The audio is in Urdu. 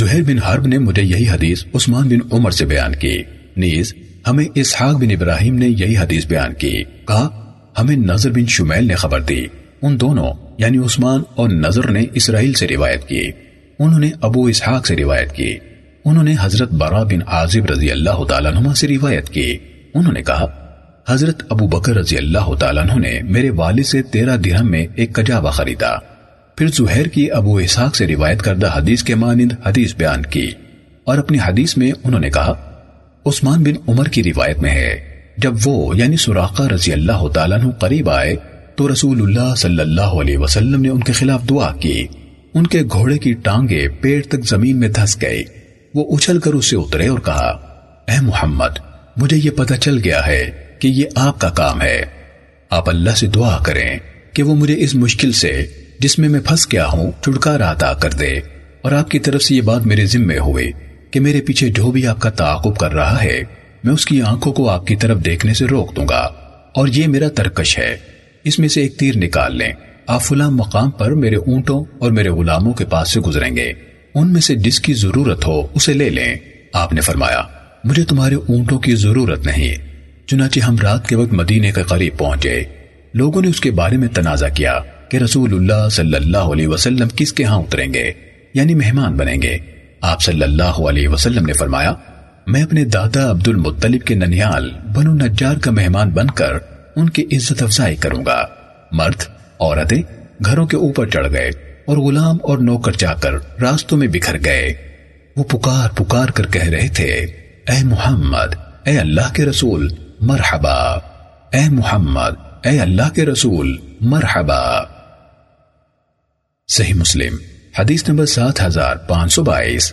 زہر بن حرب نے مجھے یہی حدیث عثمان بن عمر سے بیان کی۔ نیز، ہمیں اسحاق بن ابراہیم نے یہی حدیث بیان کی۔ کہا، ہمیں نظر بن شمیل نے خبر دی۔ ان دونوں یعنی عثمان اور نظر نے اسرائیل سے روایت کی۔ انہوں نے ابو اسحاق سے روایت کی۔ انہوں نے حضرت برا بن عازب رضی اللہ تعالیٰ عنہ سے روایت کی۔ انہوں نے کہا، حضرت ابو بکر رضی اللہ تعالیٰ عنہ نے میرے والد سے تیرہ درہم میں ایک کجاوہ خریدا۔ پھر زہیر کی ابو اسحاق سے روایت کردہ حدیث کے مانند حدیث بیان کی اور اپنی حدیث میں انہوں نے کہا، عثمان بن عمر کی روایت میں ہے، جب وہ یعنی سراقہ رضی اللہ تعالیٰ عنہ قریب آئے تو رسول اللہ صلی اللہ علیہ وسلم نے ان کے خلاف دعا کی۔ ان کے گھوڑے کی ٹانگیں پیڑ تک زمین میں دھس گئی وہ اچھل کر اسے اترے اور کہا، اے محمد، مجھے یہ پتہ چل گیا ہے کہ یہ آپ کا کام ہے۔ آپ اللہ سے دعا کریں کہ وہ مجھے اس مشکل سے جس میں میں پھنس گیا ہوں چھٹکارا عطا کر دے۔ اور آپ کی طرف سے یہ بات میرے ذمے ہوئے کہ میرے پیچھے جو بھی آپ کا تعاقب کر رہا ہے، میں اس کی آنکھوں کو آپ کی طرف دیکھنے سے روک دوں گا۔ اور یہ میرا ترکش ہے۔ اس میں سے ایک تیر نکال لیں۔ آپ فلاں مقام پر میرے اونٹوں اور میرے غلاموں کے پاس سے گزریں گے۔ ان میں سے جس کی ضرورت ہو، اسے لے لیں۔ آپ نے فرمایا، مجھے تمہارے اونٹوں کی ضرورت نہیں۔ چنانچہ ہم رات کے وقت مدینے کے قریب پہنچے۔ لوگوں نے اس کے بارے میں تنازع کیا۔ کہ رسول اللہ صلی اللہ علیہ وسلم کس کے ہاں اتریں گے؟ یعنی مہمان بنیں گے۔ آپ صلی اللہ علیہ وسلم نے فرمایا، میں اپنے دادا عبد المطلب کے ننیال بنو نجار کا مہمان بن کر ان کی عزت افزائی کروں گا۔ مرد، عورتیں گھروں کے اوپر چڑھ گئے اور غلام اور نوکر جا کر راستوں میں بکھر گئے۔ وہ پکار پکار کر کہہ رہے تھے، اے محمد، اے اللہ کے رسول، مرحبا۔ اے محمد، اے اللہ کے رسول، مرحبا۔ صحیح مسلم حدیث نمبر سات ہزار پانچ سو بائیس۔